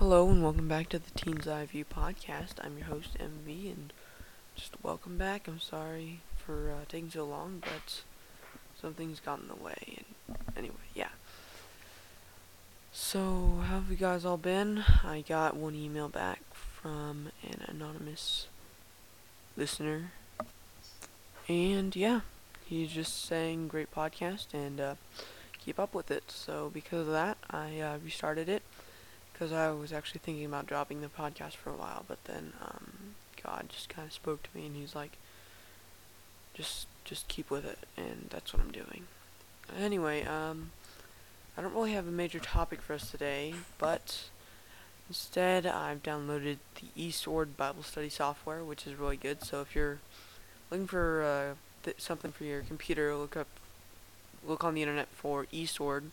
Hello and welcome back to the Teens Eye View podcast. I'm your host MV and just welcome back. I'm sorry for uh, taking so long, but something's got in the way. And anyway, yeah. So how have you guys all been? I got one email back from an anonymous listener, and yeah, he's just saying great podcast and uh, keep up with it. So because of that, I uh, restarted it because I was actually thinking about dropping the podcast for a while, but then um, God just kind of spoke to me, and He's like, just just keep with it, and that's what I'm doing. Anyway, um, I don't really have a major topic for us today, but instead I've downloaded the eSword Bible Study software, which is really good. So if you're looking for uh, th- something for your computer, look up look on the internet for eSword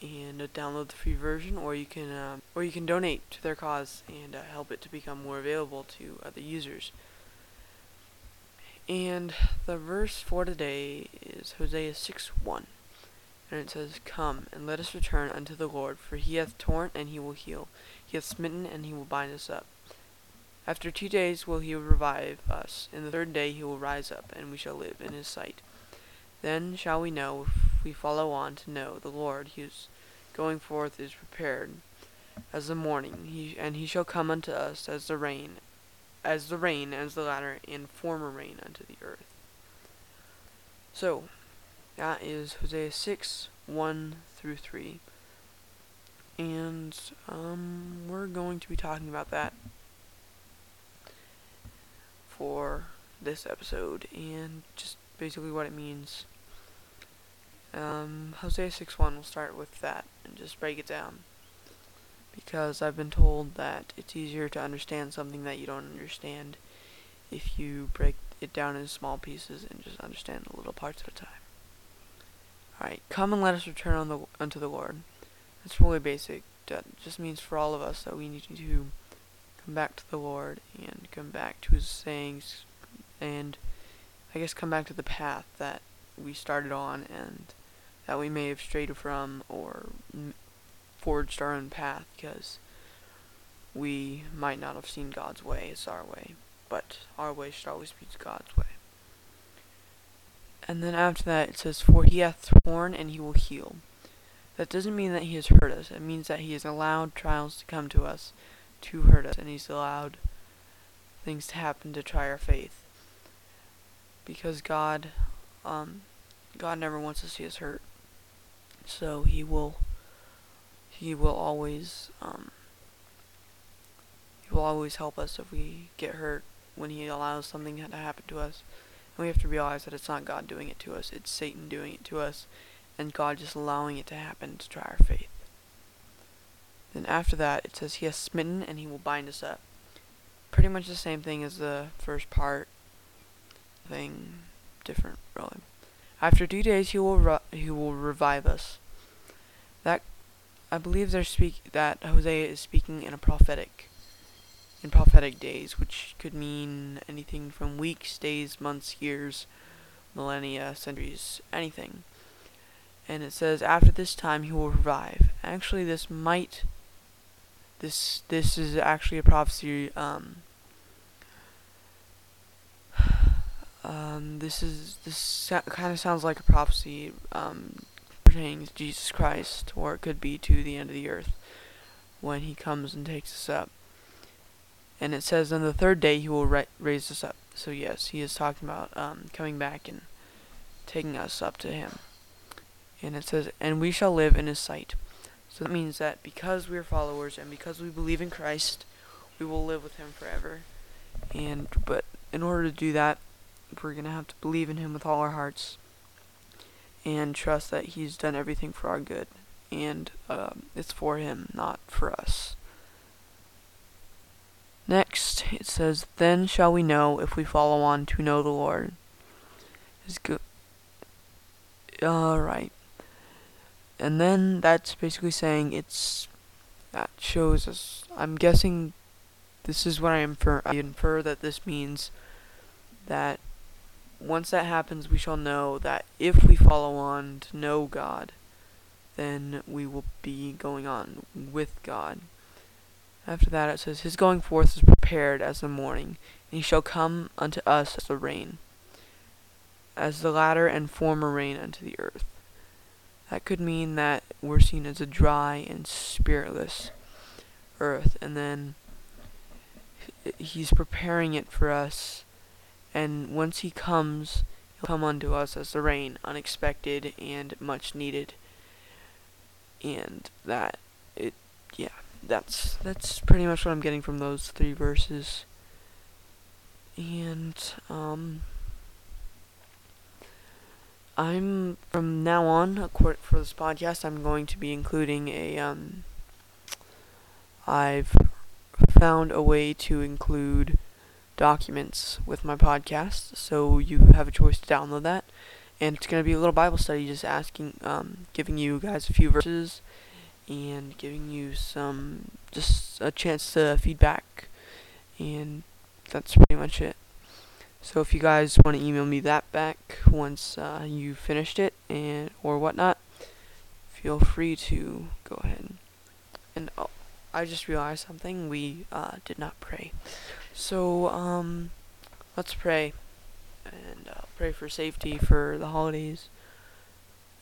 and uh, download the free version, or you can uh, or you can donate to their cause and uh, help it to become more available to other users. And the verse for today is Hosea 6 1. And it says, Come, and let us return unto the Lord, for he hath torn, and he will heal. He hath smitten, and he will bind us up. After two days will he revive us, and the third day he will rise up, and we shall live in his sight. Then shall we know, we follow on to know the Lord whose going forth is prepared as the morning, he, and he shall come unto us as the rain, as the rain, as the latter and former rain unto the earth. So, that is Hosea 6, 1 through 3. And um, we're going to be talking about that for this episode and just basically what it means. Um, Hosea 6.1, we'll start with that and just break it down. Because I've been told that it's easier to understand something that you don't understand if you break it down into small pieces and just understand the little parts at a time. Alright, come and let us return on the, unto the Lord. That's really basic. That just means for all of us that we need to come back to the Lord and come back to His sayings and I guess come back to the path that we started on and that we may have strayed from or forged our own path because we might not have seen God's way as our way, but our way should always be God's way. And then after that, it says, For he hath torn and he will heal. That doesn't mean that he has hurt us. It means that he has allowed trials to come to us to hurt us, and he's allowed things to happen to try our faith because God, um, God never wants us to see us hurt. So He will, He will always, um, He will always help us if we get hurt when He allows something to happen to us. And we have to realize that it's not God doing it to us; it's Satan doing it to us, and God just allowing it to happen to try our faith. Then after that, it says He has smitten and He will bind us up. Pretty much the same thing as the first part thing different, really. After two days, he will he will revive us. That I believe they're speak that Hosea is speaking in a prophetic in prophetic days, which could mean anything from weeks, days, months, years, millennia, centuries, anything. And it says after this time he will revive. Actually, this might this this is actually a prophecy um, Um, this is this kind of sounds like a prophecy um, pertaining to Jesus Christ, or it could be to the end of the earth when He comes and takes us up. And it says, on the third day He will ra- raise us up. So yes, He is talking about um, coming back and taking us up to Him. And it says, and we shall live in His sight. So that means that because we are followers and because we believe in Christ, we will live with Him forever. And but in order to do that, we're going to have to believe in Him with all our hearts and trust that He's done everything for our good. And um, it's for Him, not for us. Next, it says, Then shall we know if we follow on to know the Lord. Is good. Alright. And then that's basically saying it's. That shows us. I'm guessing this is what I infer. I infer that this means that once that happens, we shall know that if we follow on to know God, then we will be going on with God. after that it says, His going forth is prepared as the morning, and he shall come unto us as the rain, as the latter and former rain unto the earth. That could mean that we're seen as a dry and spiritless earth, and then he's preparing it for us, and once he comes, he'll come unto us as the rain, unexpected and much needed. And that it yeah, that's that's pretty much what I'm getting from those three verses. And um I'm from now on for this podcast I'm going to be including a um I've found a way to include documents with my podcast, so you have a choice to download that. And it's going to be a little Bible study, just asking, um, giving you guys a few verses and giving you some, just a chance to feedback. And that's pretty much it. So if you guys want to email me that back once uh, you finished it and or whatnot, feel free to go ahead. And oh, I just realized something. We uh, did not pray. So um, let's pray and uh, pray for safety for the holidays.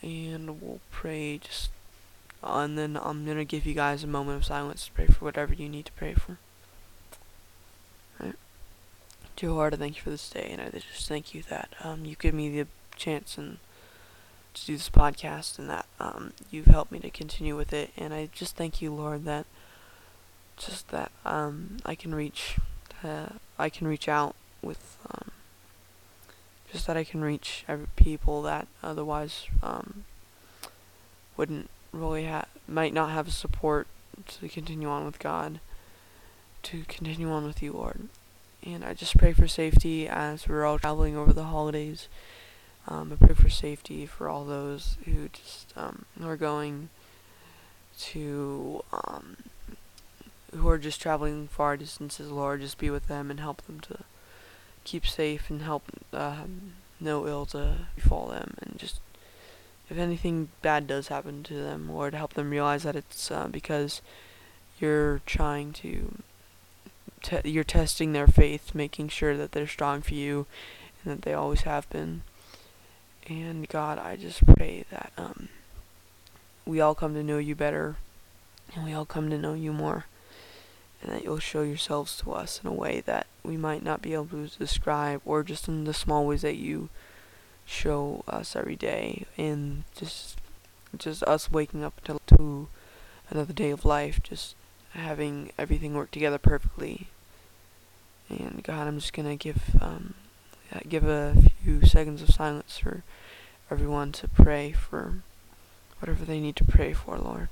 And we'll pray just, uh, and then I'm gonna give you guys a moment of silence to pray for whatever you need to pray for. Alright. Dear Lord, I thank you for this day, and I just thank you that um, you give me the chance and to do this podcast, and that um, you've helped me to continue with it. And I just thank you, Lord, that just that um, I can reach, uh, I can reach out with, um, just that I can reach people that otherwise um, wouldn't really have, might not have support to continue on with God, to continue on with you, Lord. And I just pray for safety as we're all traveling over the holidays. Um, I pray for safety for all those who just um, are going to um, who are just traveling far distances, Lord, just be with them and help them to keep safe and help uh, no ill to befall them. And just, if anything bad does happen to them, Lord, help them realize that it's uh, because you're trying to, te- you're testing their faith, making sure that they're strong for you and that they always have been. And God, I just pray that um, we all come to know you better and we all come to know you more and that you'll show yourselves to us in a way that we might not be able to describe, or just in the small ways that you show us every day, and just just us waking up to, to another day of life, just having everything work together perfectly. And God, I'm just gonna give um, give a few seconds of silence for everyone to pray for whatever they need to pray for, Lord.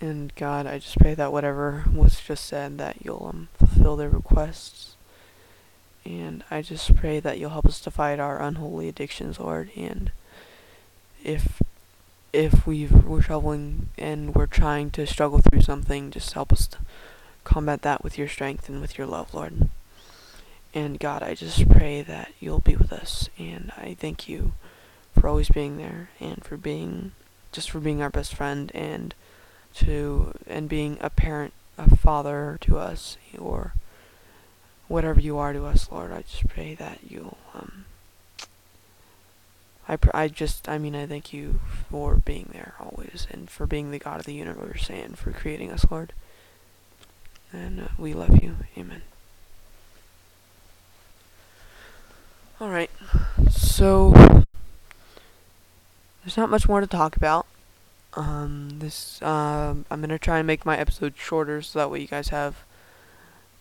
And God, I just pray that whatever was just said, that you'll um, fulfill their requests. And I just pray that you'll help us to fight our unholy addictions, Lord. And if if we we're troubling and we're trying to struggle through something, just help us to combat that with your strength and with your love, Lord. And God, I just pray that you'll be with us. And I thank you for always being there and for being just for being our best friend and to and being a parent, a father to us, or whatever you are to us, Lord. I just pray that you'll. Um, I pr- I just I mean I thank you for being there always and for being the God of the universe and for creating us, Lord. And uh, we love you. Amen. All right. So there's not much more to talk about. Um, this um, I'm gonna try and make my episode shorter so that way you guys have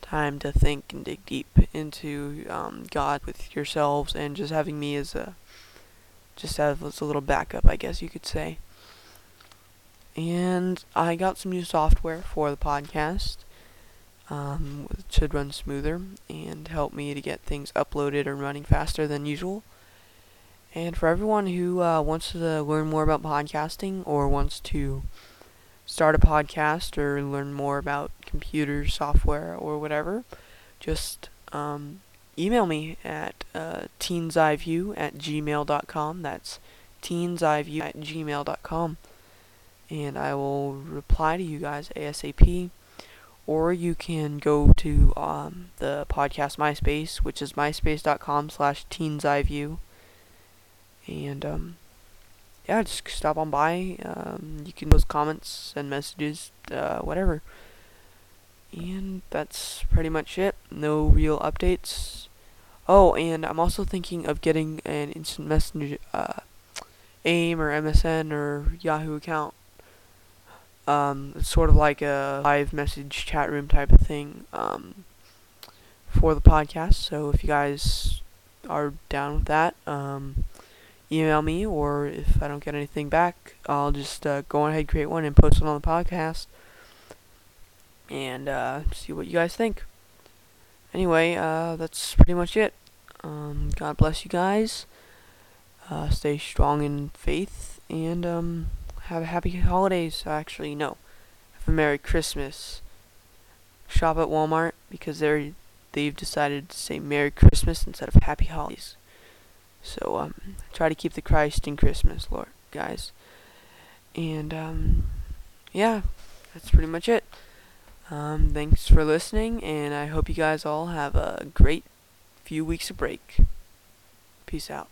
time to think and dig deep into um, God with yourselves and just having me as a just as a little backup, I guess you could say. And I got some new software for the podcast. Um, it should run smoother and help me to get things uploaded and running faster than usual. And for everyone who uh, wants to learn more about podcasting or wants to start a podcast or learn more about computer software or whatever, just um, email me at uh, teenseyeview at gmail.com. That's teenseyeview at gmail.com. And I will reply to you guys ASAP. Or you can go to um, the podcast MySpace, which is myspace.com slash teenseyeview. And um, yeah, just stop on by. Um, you can post comments, send messages, uh, whatever. And that's pretty much it. No real updates. Oh, and I'm also thinking of getting an instant messenger, uh, AIM or MSN or Yahoo account. Um, it's sort of like a live message chat room type of thing um, for the podcast. So if you guys are down with that, um, email me, or if I don't get anything back, I'll just uh, go ahead, create one, and post it on the podcast, and uh, see what you guys think. Anyway, uh, that's pretty much it. Um, God bless you guys. Uh, stay strong in faith, and um, have a happy holidays. Actually, no, have a Merry Christmas. Shop at Walmart because they're they've decided to say Merry Christmas instead of Happy Holidays. So um, try to keep the Christ in Christmas, Lord, guys. And um, yeah, that's pretty much it. Um, thanks for listening, and I hope you guys all have a great few weeks of break. Peace out.